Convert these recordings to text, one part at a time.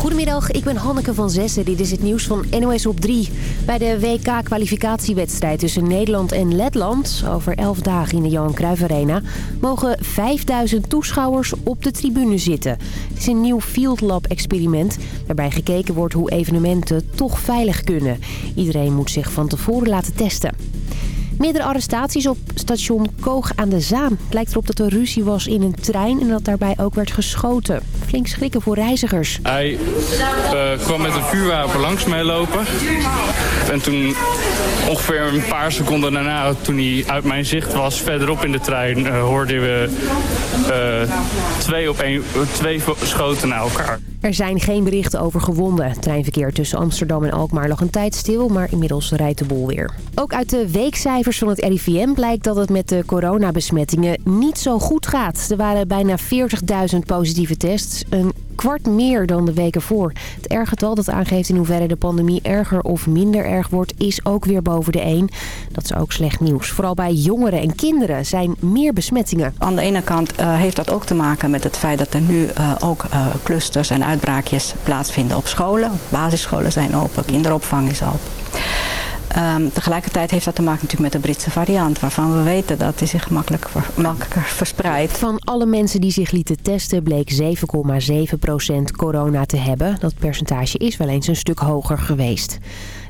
Goedemiddag, ik ben Hanneke van Zessen. Dit is het nieuws van NOS op 3. Bij de WK-kwalificatiewedstrijd tussen Nederland en Letland... over 11 dagen in de Johan Cruijff Arena... mogen 5000 toeschouwers op de tribune zitten. Het is een nieuw Field Lab-experiment... waarbij gekeken wordt hoe evenementen toch veilig kunnen. Iedereen moet zich van tevoren laten testen. Meerdere arrestaties op station Koog aan de Zaan. Het lijkt erop dat er ruzie was in een trein en dat daarbij ook werd geschoten. Flink schrikken voor reizigers. Hij kwam met een vuurwapen langs mij lopen. En toen ongeveer een paar seconden daarna, toen hij uit mijn zicht was, verderop in de trein, uh, hoorden we uh, twee, op een, twee schoten naar elkaar. Er zijn geen berichten over gewonden. treinverkeer tussen Amsterdam en Alkmaar lag een tijd stil, maar inmiddels rijdt de boel weer. Ook uit de weekcijfers van het RIVM blijkt dat het met de coronabesmettingen niet zo goed gaat. Er waren bijna 40.000 positieve tests, kwart meer dan de weken voor. Het R-getal dat aangeeft in hoeverre de pandemie erger of minder erg wordt... is ook weer boven de 1. Dat is ook slecht nieuws. Vooral bij jongeren en kinderen zijn meer besmettingen. Aan de ene kant uh, heeft dat ook te maken met het feit dat er nu uh, ook uh, clusters en uitbraakjes plaatsvinden op scholen. Basisscholen zijn open, kinderopvang is open. Um, tegelijkertijd heeft dat te maken natuurlijk met de Britse variant... waarvan we weten dat die zich makkelijk, makkelijker verspreidt. Van alle mensen die zich lieten testen bleek 7,7% corona te hebben. Dat percentage is wel eens een stuk hoger geweest.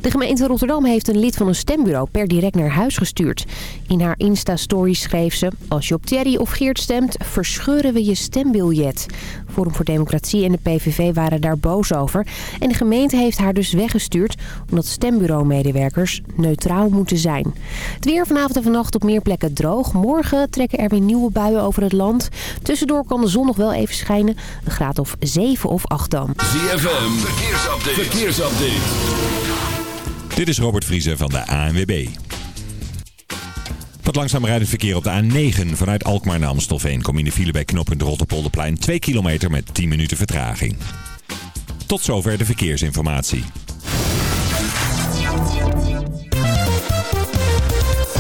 De gemeente Rotterdam heeft een lid van een stembureau per direct naar huis gestuurd. In haar Insta-story schreef ze... Als je op Thierry of Geert stemt, verscheuren we je stembiljet. Forum voor Democratie en de PVV waren daar boos over. En de gemeente heeft haar dus weggestuurd... omdat stembureau-medewerkers neutraal moeten zijn. Het weer vanavond en vannacht op meer plekken droog. Morgen trekken er weer nieuwe buien over het land. Tussendoor kan de zon nog wel even schijnen. Een graad of 7 of 8 dan. ZFM, verkeersupdate. verkeersupdate. Dit is Robert Vriezen van de ANWB. Wat langzaam rijdend verkeer op de A9 vanuit Alkmaar naar Amstelveen. Kom in de file bij knooppunt Rotterpolderplein 2 kilometer met 10 minuten vertraging. Tot zover de verkeersinformatie.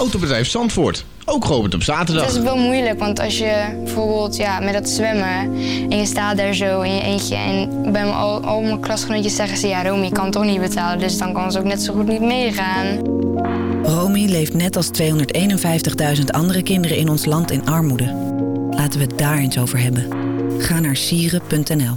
Autobedrijf Zandvoort, ook geopend op zaterdag. Het is wel moeilijk, want als je bijvoorbeeld ja, met dat zwemmen... en je staat daar zo in je eentje... en bij al, al mijn klasgenootjes zeggen ze... ja, Romy, kan toch niet betalen, dus dan kan ze ook net zo goed niet meegaan. Romy leeft net als 251.000 andere kinderen in ons land in armoede. Laten we het daar eens over hebben. Ga naar sieren.nl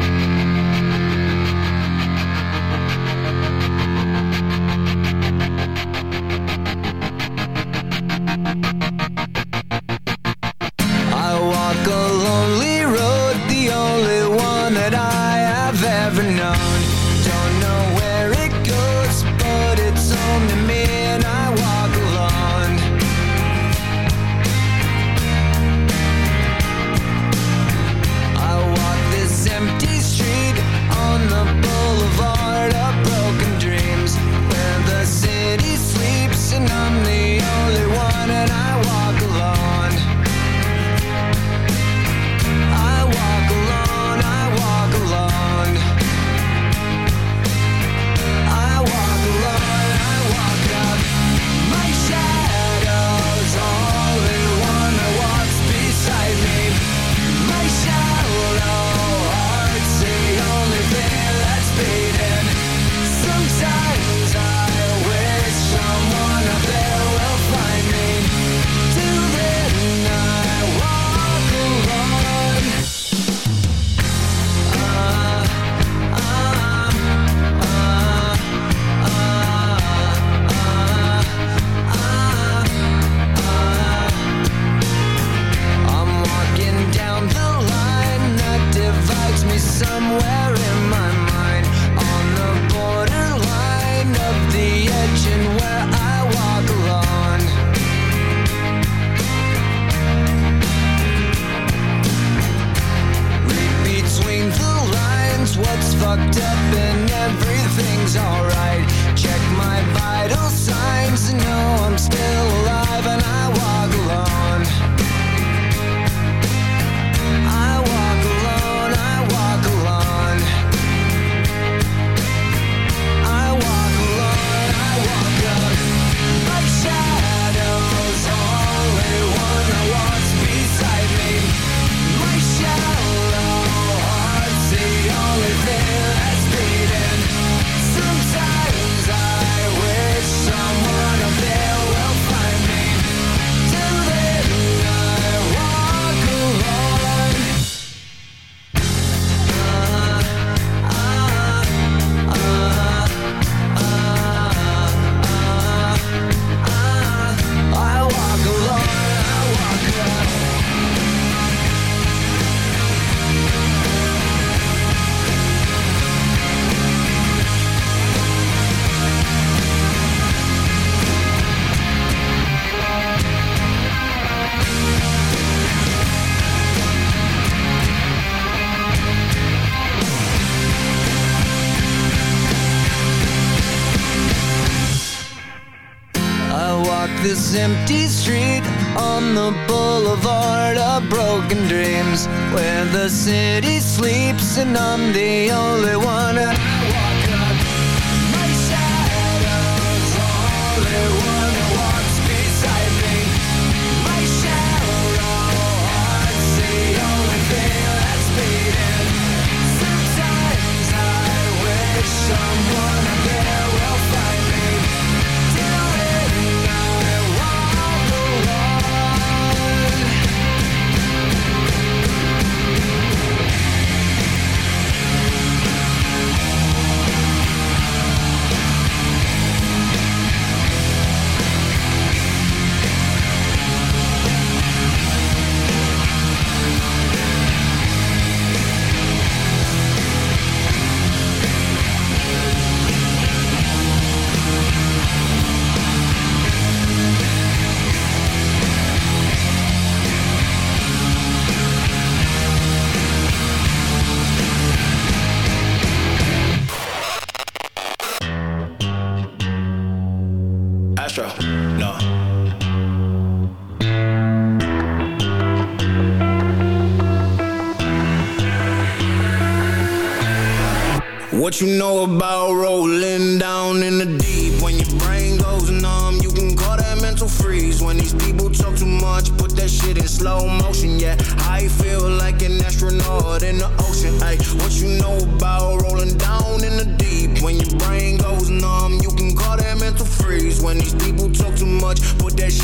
What you know about rolling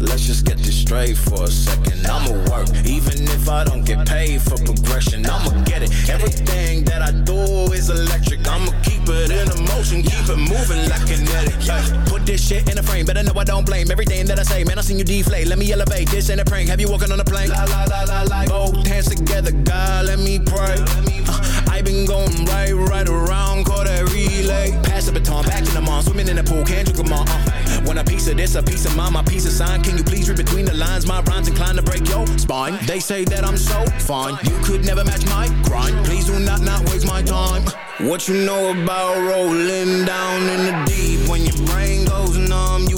Let's just get this straight for a second. I'ma work, even if I don't get paid for progression. I'ma get it. Everything that I do is electric. I'ma keep it in a motion, keep it moving like kinetic. Yeah. Put this shit in a frame, better know I don't blame everything that I say. Man, I seen you deflate. Let me elevate. This ain't a prank. Have you walking on a plane? La la la la la. Both hands together, God, let me pray. Uh, I been going right, right around, call that relay. Pass the baton, back in the mall, swimming in the pool, can't drink them all. Uh. Want a piece of this, a piece of mine, my piece of sign. Can you please read between the lines? My rhymes inclined to break your spine. They say that I'm so fine. You could never match my grind. Please do not not waste my time. What you know about rolling down in the deep? When your brain goes numb, you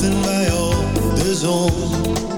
Wachten wij op de zon.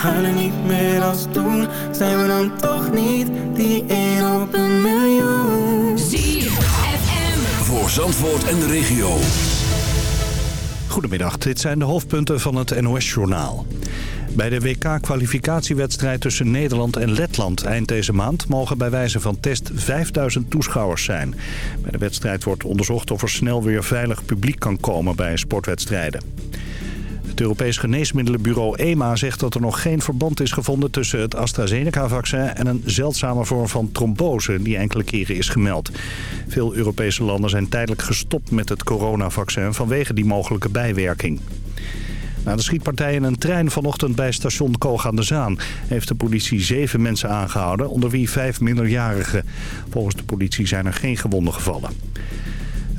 huilen niet meer als toen. Zijn we dan toch niet die één op een miljoen? Voor Zandvoort en de regio. Goedemiddag, dit zijn de hoofdpunten van het NOS-journaal. Bij de WK-kwalificatiewedstrijd tussen Nederland en Letland eind deze maand... mogen bij wijze van test 5000 toeschouwers zijn. Bij de wedstrijd wordt onderzocht of er snel weer veilig publiek kan komen bij sportwedstrijden. Het Europees Geneesmiddelenbureau EMA zegt dat er nog geen verband is gevonden tussen het AstraZeneca-vaccin en een zeldzame vorm van trombose die enkele keren is gemeld. Veel Europese landen zijn tijdelijk gestopt met het coronavaccin vanwege die mogelijke bijwerking. Na de schietpartij in een trein vanochtend bij station Koog aan de Zaan... heeft de politie zeven mensen aangehouden, onder wie vijf minderjarigen. Volgens de politie zijn er geen gewonden gevallen.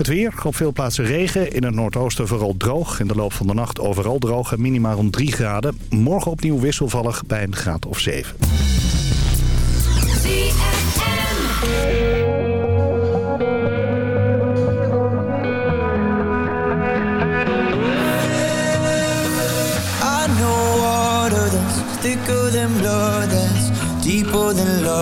Het weer, op veel plaatsen regen. In het noordoosten vooral droog. In de loop van de nacht overal droog en minima rond 3 graden. Morgen opnieuw wisselvallig bij een graad of 7. I know water that's thicker than blood, that's deeper than love.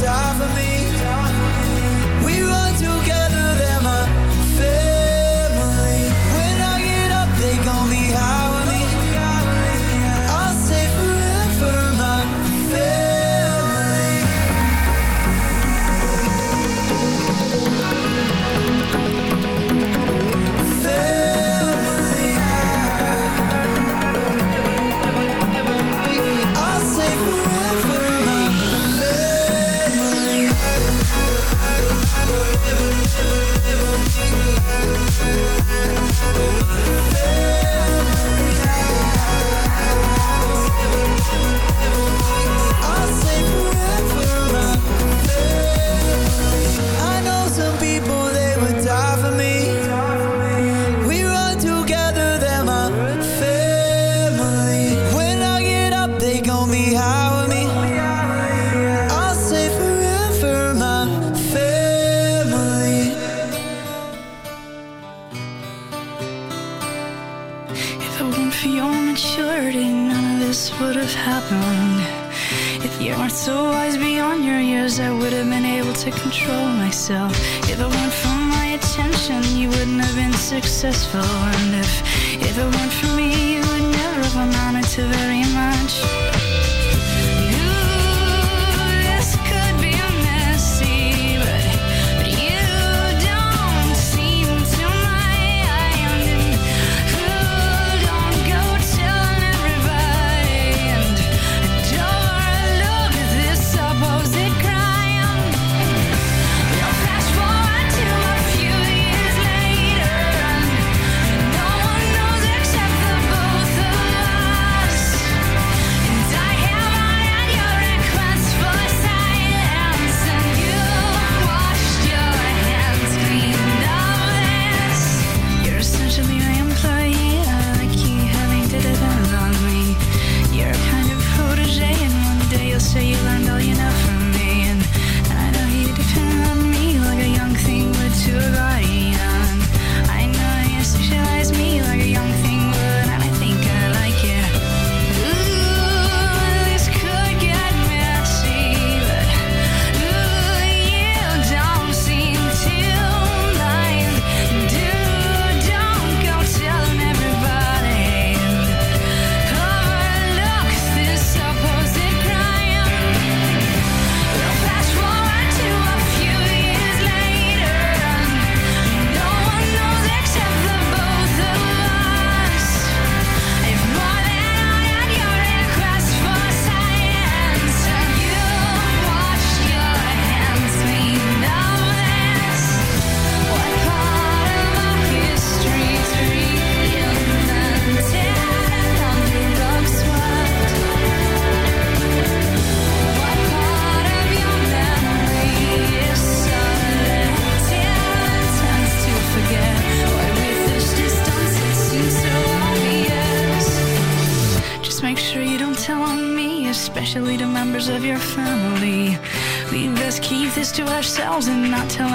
Die for me. Have been able to control myself. If it weren't for my attention, you wouldn't have been successful. And if, if it weren't for me, you would never have amounted to very much. and not tell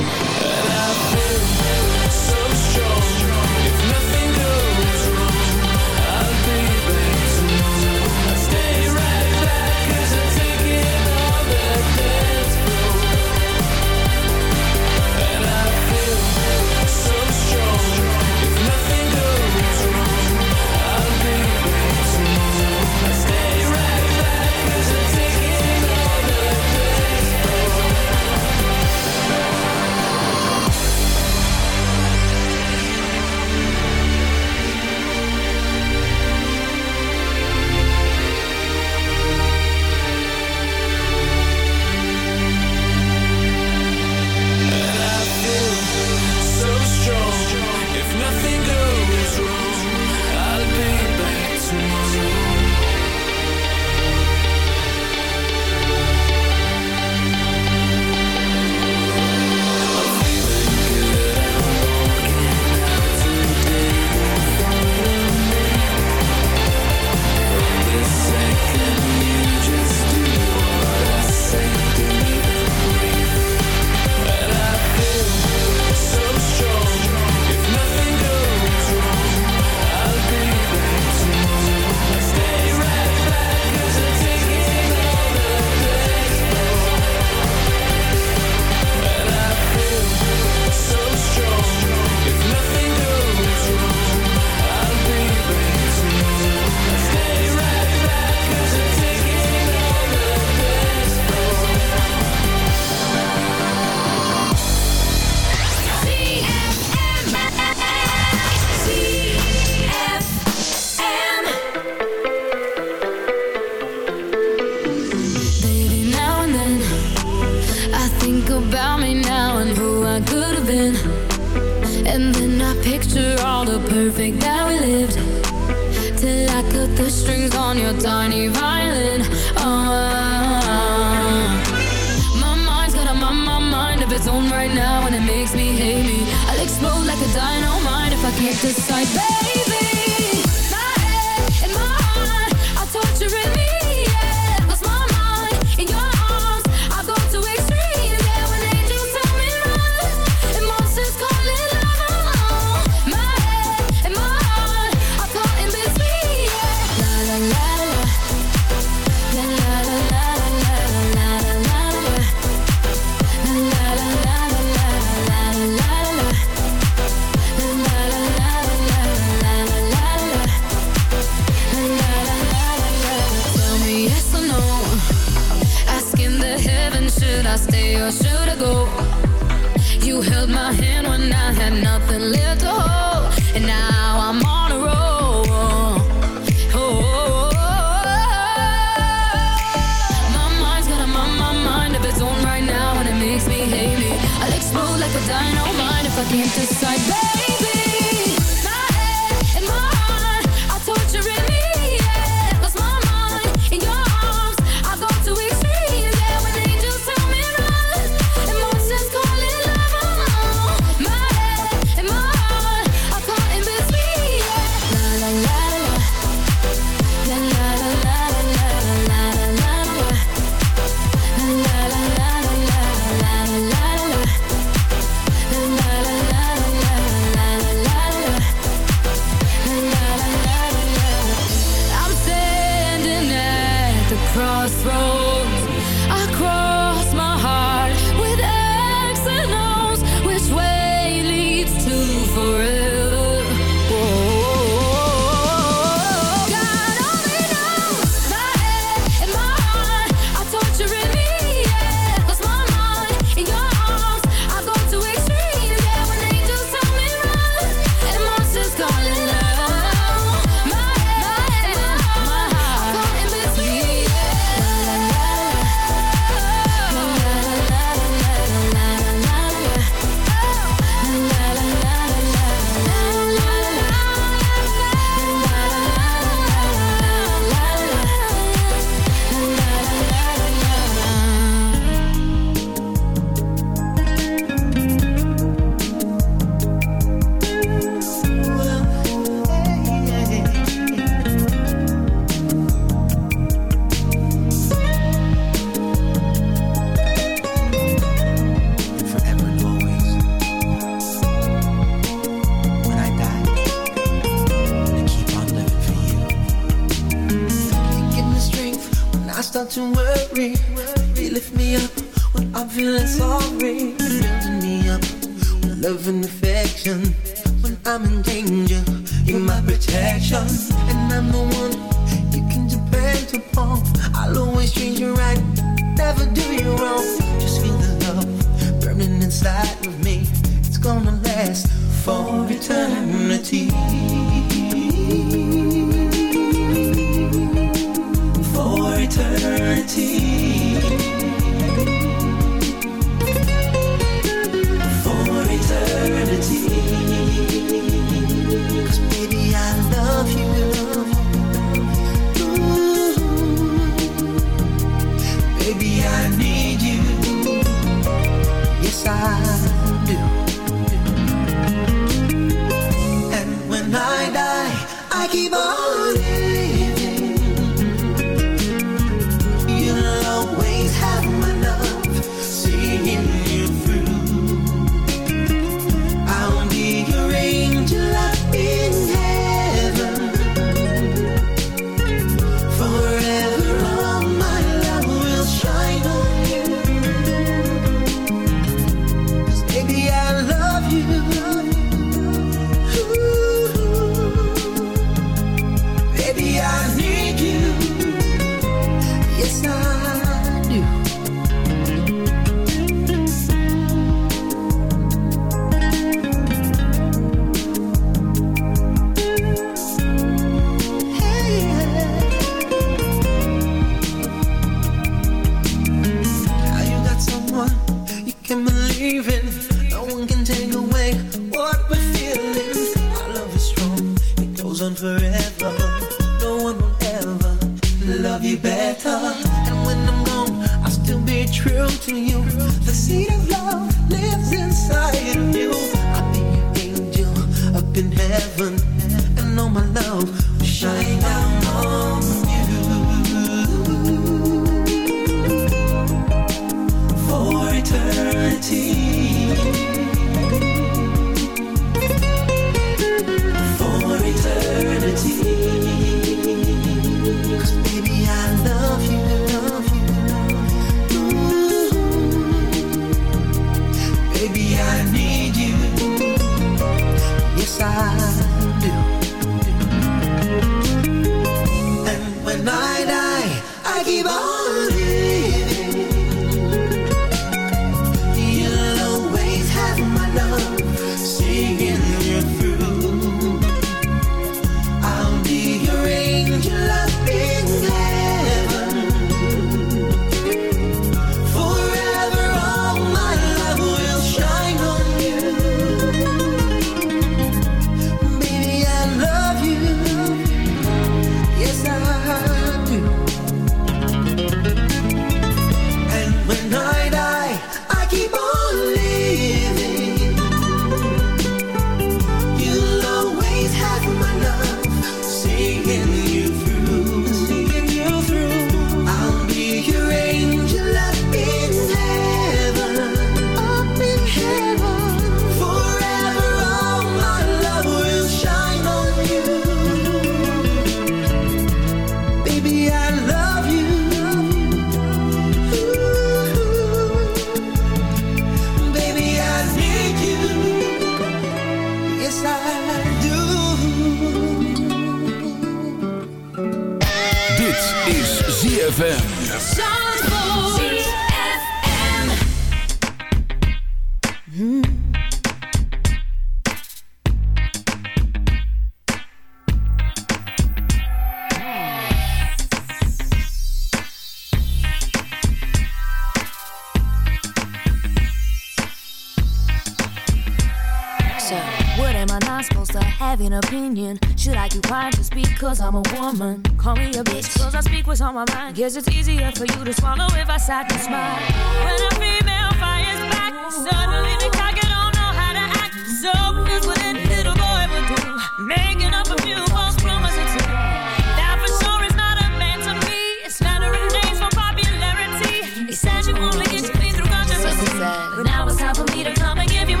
Guess it's easier for you to swallow if I sat and smile. When a female fires back, suddenly the cocky don't know how to act. So, is what any little boy would do. Making up a few false promises to That for sure is not a man to me. It's flattering names for popularity. He says you only get your feet through controversy. But now it's time for me to come and give you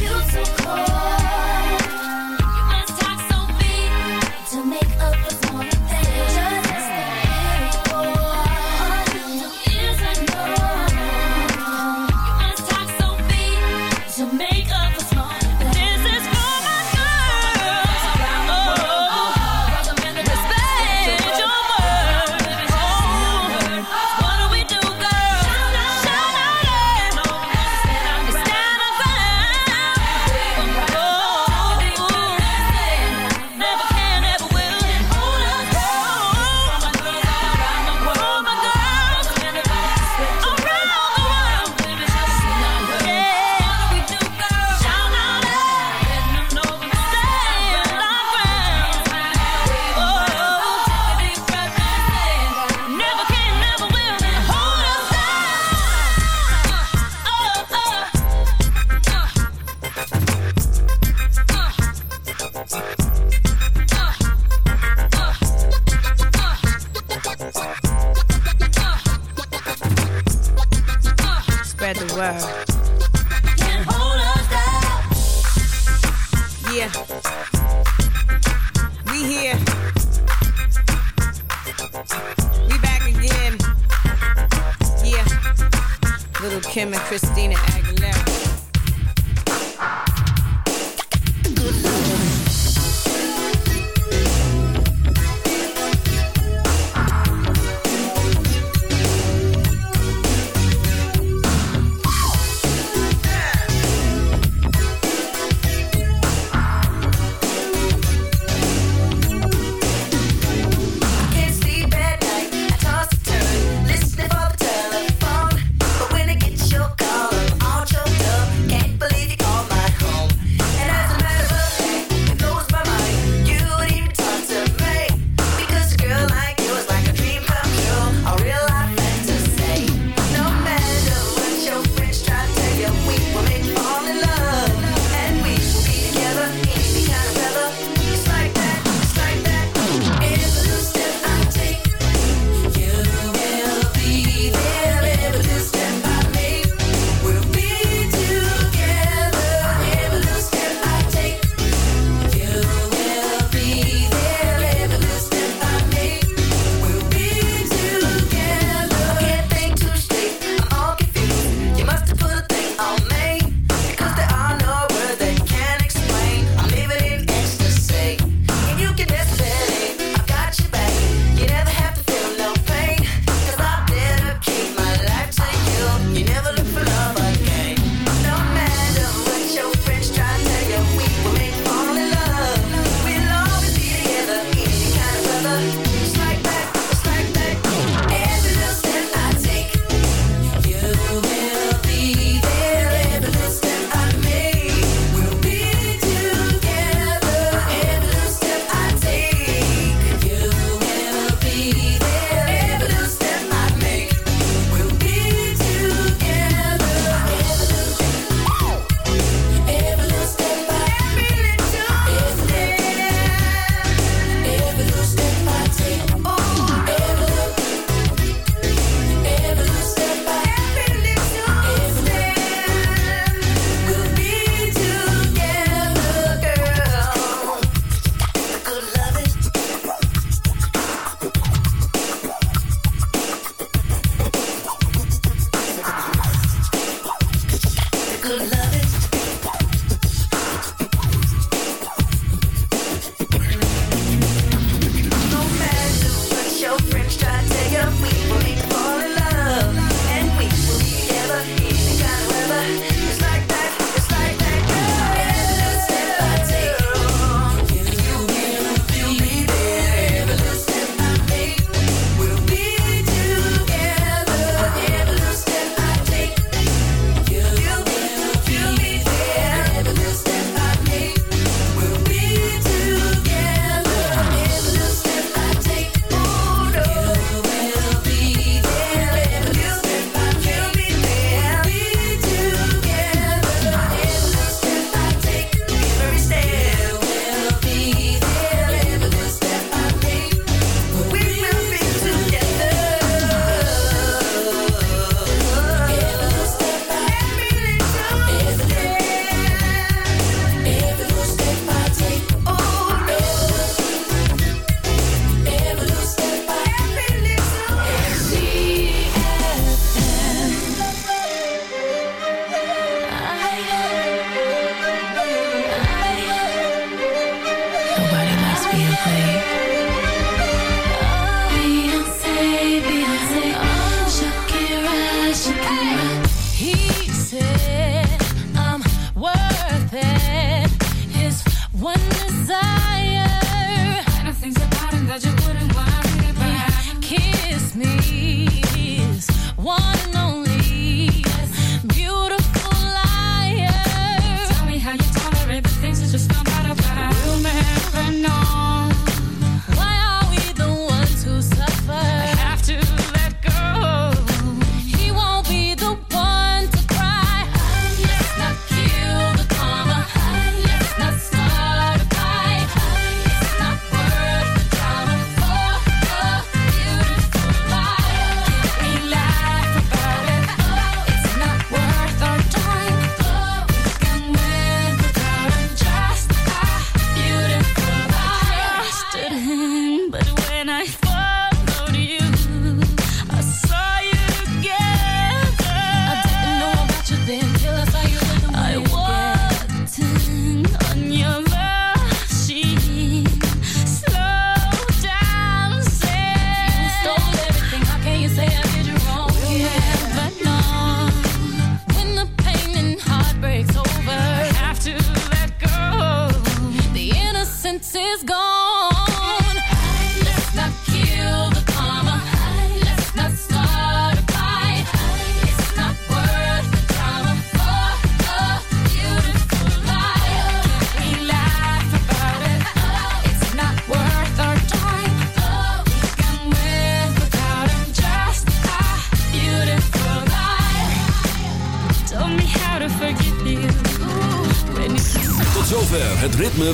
you so close.